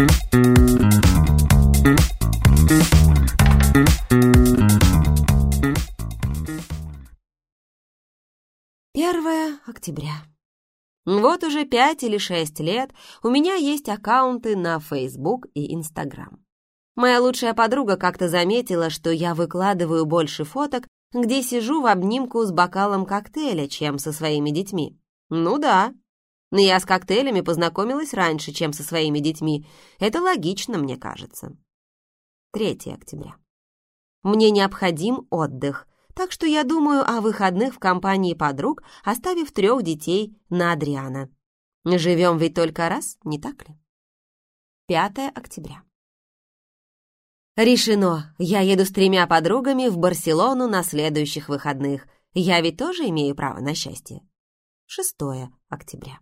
Первое октября. Вот уже пять или шесть лет у меня есть аккаунты на Facebook и Instagram. Моя лучшая подруга как-то заметила, что я выкладываю больше фоток, где сижу в обнимку с бокалом коктейля, чем со своими детьми. Ну да. Но я с коктейлями познакомилась раньше, чем со своими детьми. Это логично, мне кажется. 3 октября. Мне необходим отдых, так что я думаю о выходных в компании подруг, оставив трех детей на Адриана. Живем ведь только раз, не так ли? 5 октября. Решено, я еду с тремя подругами в Барселону на следующих выходных. Я ведь тоже имею право на счастье. 6 октября.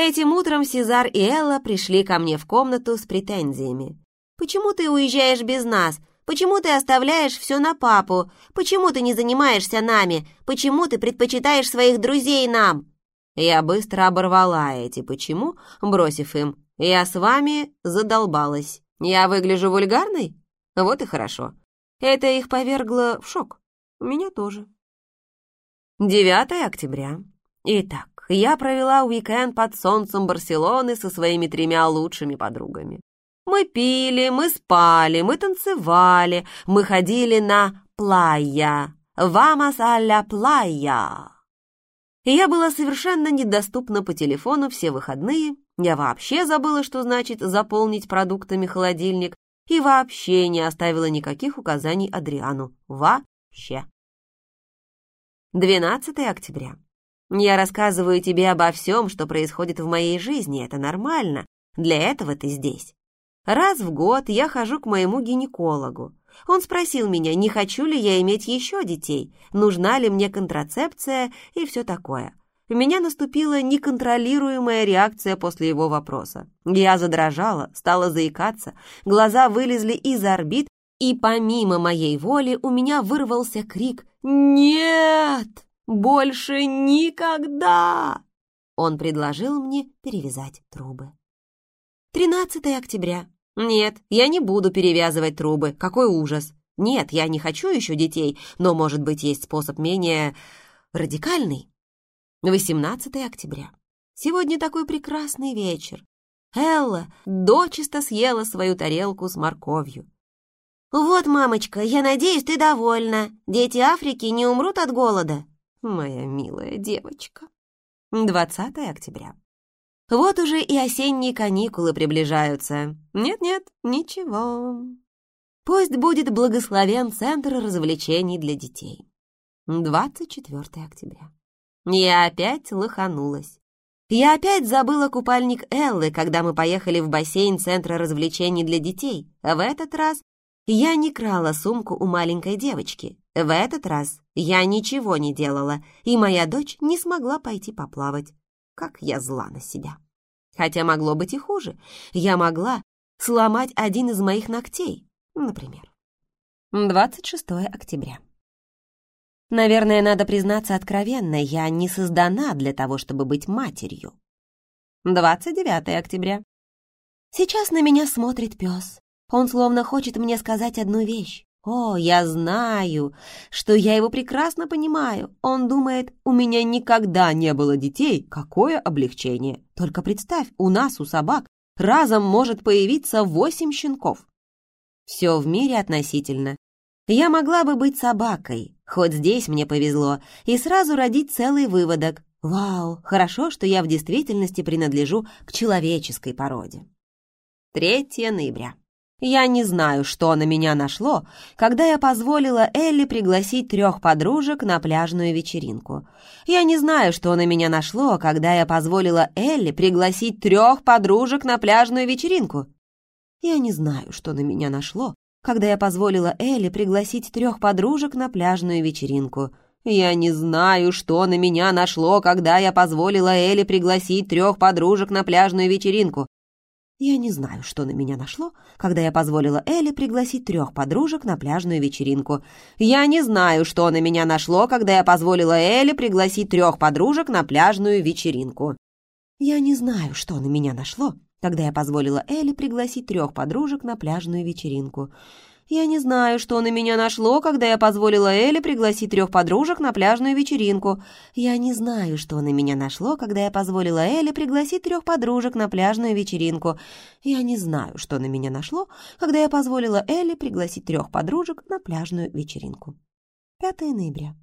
Этим утром Сезар и Элла пришли ко мне в комнату с претензиями. «Почему ты уезжаешь без нас? Почему ты оставляешь все на папу? Почему ты не занимаешься нами? Почему ты предпочитаешь своих друзей нам?» Я быстро оборвала эти «почему», бросив им «я с вами задолбалась». Я выгляжу вульгарной? Вот и хорошо. Это их повергло в шок. Меня тоже. 9 октября. Итак, я провела уикенд под солнцем Барселоны со своими тремя лучшими подругами. Мы пили, мы спали, мы танцевали, мы ходили на плая. «Вамас а плая». И я была совершенно недоступна по телефону все выходные. Я вообще забыла, что значит заполнить продуктами холодильник, и вообще не оставила никаких указаний Адриану. Вообще. 12 октября. Я рассказываю тебе обо всем, что происходит в моей жизни. Это нормально. Для этого ты здесь. Раз в год я хожу к моему гинекологу. Он спросил меня, не хочу ли я иметь еще детей, нужна ли мне контрацепция и все такое. У меня наступила неконтролируемая реакция после его вопроса. Я задрожала, стала заикаться, глаза вылезли из орбит, и помимо моей воли у меня вырвался крик «Нет! Больше никогда!» Он предложил мне перевязать трубы. 13 октября. Нет, я не буду перевязывать трубы. Какой ужас. Нет, я не хочу еще детей, но, может быть, есть способ менее радикальный. 18 октября. Сегодня такой прекрасный вечер. Элла дочисто съела свою тарелку с морковью. «Вот, мамочка, я надеюсь, ты довольна. Дети Африки не умрут от голода». Моя милая девочка. 20 октября. Вот уже и осенние каникулы приближаются. Нет-нет, ничего. Пусть будет благословен Центр развлечений для детей. 24 октября. Я опять лоханулась. Я опять забыла купальник Эллы, когда мы поехали в бассейн Центра развлечений для детей. В этот раз я не крала сумку у маленькой девочки. В этот раз я ничего не делала, и моя дочь не смогла пойти поплавать. Как я зла на себя. Хотя могло быть и хуже. Я могла сломать один из моих ногтей, например. 26 октября. Наверное, надо признаться откровенно, я не создана для того, чтобы быть матерью. 29 октября. Сейчас на меня смотрит пес. Он словно хочет мне сказать одну вещь. О, я знаю, что я его прекрасно понимаю. Он думает, у меня никогда не было детей. Какое облегчение. Только представь, у нас, у собак, разом может появиться восемь щенков. Все в мире относительно. Я могла бы быть собакой, хоть здесь мне повезло, и сразу родить целый выводок. Вау, хорошо, что я в действительности принадлежу к человеческой породе. 3 ноября. Я не знаю, что на меня нашло, когда я позволила Элли пригласить трех подружек на пляжную вечеринку. Я не знаю, что на меня нашло, когда я позволила Элли пригласить трех подружек на пляжную вечеринку. Я не знаю, что на меня нашло, когда я позволила Элли пригласить трех подружек на пляжную вечеринку. Я не знаю, что на меня нашло, когда я позволила Элли пригласить трех подружек на пляжную вечеринку. Я не знаю, что на меня нашло, когда я позволила Элли пригласить трех подружек на пляжную вечеринку. Я не знаю, что на меня нашло, когда я позволила Элли пригласить трех подружек на пляжную вечеринку. Я не знаю, что на меня нашло, когда я позволила Элли пригласить трех подружек на пляжную вечеринку. Я не знаю, что на меня нашло, когда я позволила Элли пригласить трех подружек на пляжную вечеринку. Я не знаю, что на меня нашло, когда я позволила Элли пригласить трех подружек на пляжную вечеринку. Я не знаю, что на меня нашло, когда я позволила Элли пригласить трех подружек на пляжную вечеринку. 5 ноября.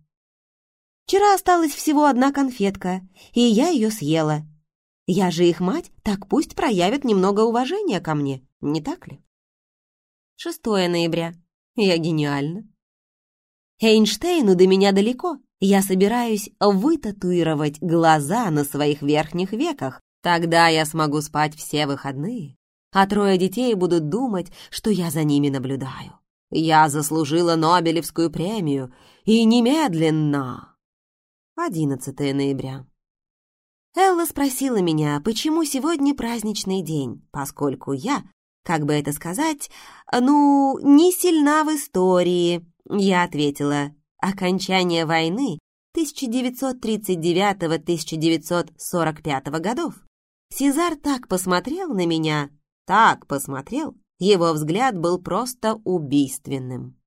Вчера осталась всего одна конфетка, и я ее съела. Я же их мать, так пусть проявят немного уважения ко мне, не так ли? 6 ноября. Я гениальна. Эйнштейну до меня далеко. Я собираюсь вытатуировать глаза на своих верхних веках. Тогда я смогу спать все выходные, а трое детей будут думать, что я за ними наблюдаю. Я заслужила Нобелевскую премию, и немедленно. 11 ноября. Элла спросила меня, почему сегодня праздничный день, поскольку я как бы это сказать, ну, не сильна в истории. Я ответила, окончание войны 1939-1945 годов. Сезар так посмотрел на меня, так посмотрел, его взгляд был просто убийственным.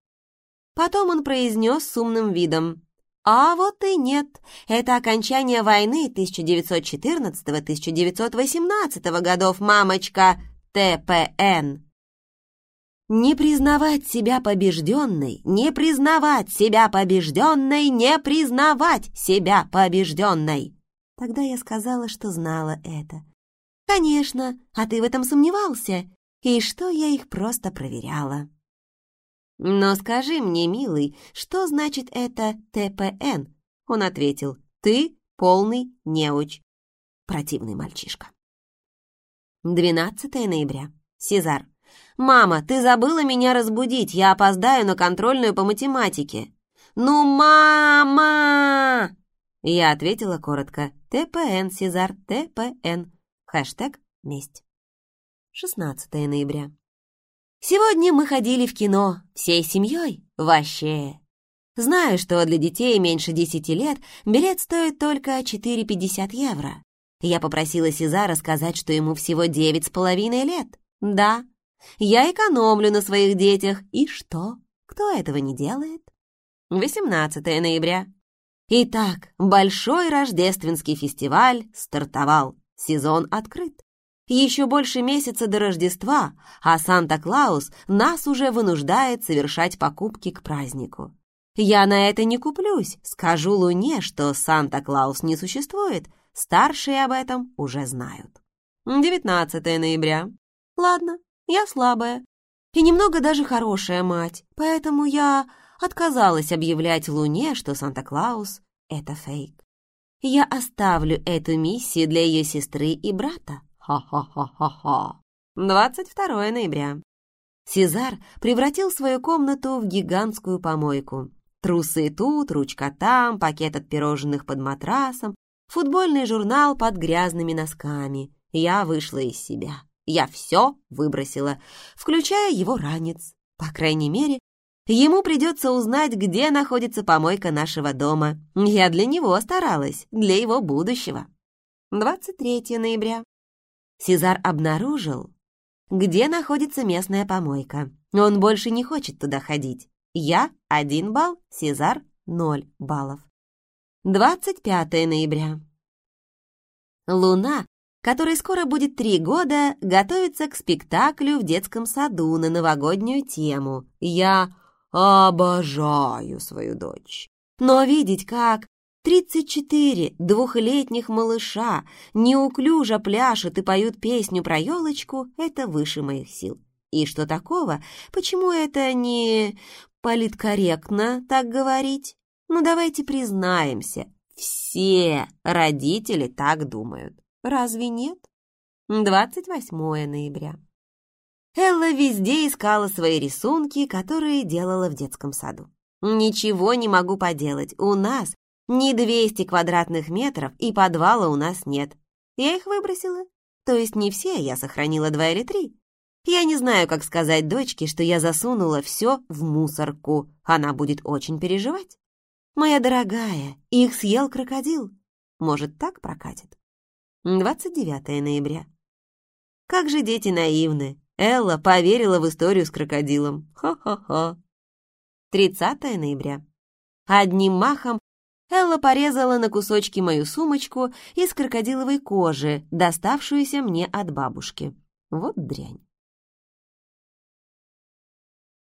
Потом он произнес с умным видом, «А вот и нет, это окончание войны 1914-1918 годов, мамочка, ТПН. Не признавать себя побежденной, не признавать себя побежденной, не признавать себя побежденной. Тогда я сказала, что знала это. Конечно, а ты в этом сомневался, и что я их просто проверяла. Но скажи мне, милый, что значит это ТПН? Он ответил, ты полный неуч. Противный мальчишка. 12 ноября. Сезар. «Мама, ты забыла меня разбудить, я опоздаю на контрольную по математике». «Ну, мама!» Я ответила коротко. ТПН, Сезар, ТПН. Хэштег «Месть». 16 ноября. Сегодня мы ходили в кино, всей семьей, вообще. Знаю, что для детей меньше 10 лет билет стоит только 4,50 евро. Я попросила Сезара сказать, что ему всего девять с половиной лет. Да, я экономлю на своих детях. И что? Кто этого не делает? 18 ноября. Итак, большой рождественский фестиваль стартовал. Сезон открыт. Еще больше месяца до Рождества, а Санта-Клаус нас уже вынуждает совершать покупки к празднику. Я на это не куплюсь, скажу Луне, что Санта-Клаус не существует, Старшие об этом уже знают. 19 ноября. Ладно, я слабая. И немного даже хорошая мать, поэтому я отказалась объявлять Луне, что Санта-Клаус — это фейк. Я оставлю эту миссию для ее сестры и брата. Ха-ха-ха-ха-ха. 22 ноября. Сезар превратил свою комнату в гигантскую помойку. Трусы тут, ручка там, пакет от пирожных под матрасом, футбольный журнал под грязными носками. Я вышла из себя. Я все выбросила, включая его ранец. По крайней мере, ему придется узнать, где находится помойка нашего дома. Я для него старалась, для его будущего. 23 ноября. Сезар обнаружил, где находится местная помойка. Он больше не хочет туда ходить. Я — один балл, Сезар — ноль баллов. 25 ноября. Луна, которой скоро будет три года, готовится к спектаклю в детском саду на новогоднюю тему. Я обожаю свою дочь. Но видеть, как 34 двухлетних малыша неуклюже пляшут и поют песню про елочку, это выше моих сил. И что такого? Почему это не политкорректно так говорить? Ну, давайте признаемся, все родители так думают. Разве нет? 28 ноября. Элла везде искала свои рисунки, которые делала в детском саду. Ничего не могу поделать. У нас не 200 квадратных метров, и подвала у нас нет. Я их выбросила. То есть не все, я сохранила два или три. Я не знаю, как сказать дочке, что я засунула все в мусорку. Она будет очень переживать. «Моя дорогая, их съел крокодил. Может, так прокатит?» 29 ноября. Как же дети наивны. Элла поверила в историю с крокодилом. Ха-ха-ха. 30 ноября. Одним махом Элла порезала на кусочки мою сумочку из крокодиловой кожи, доставшуюся мне от бабушки. Вот дрянь.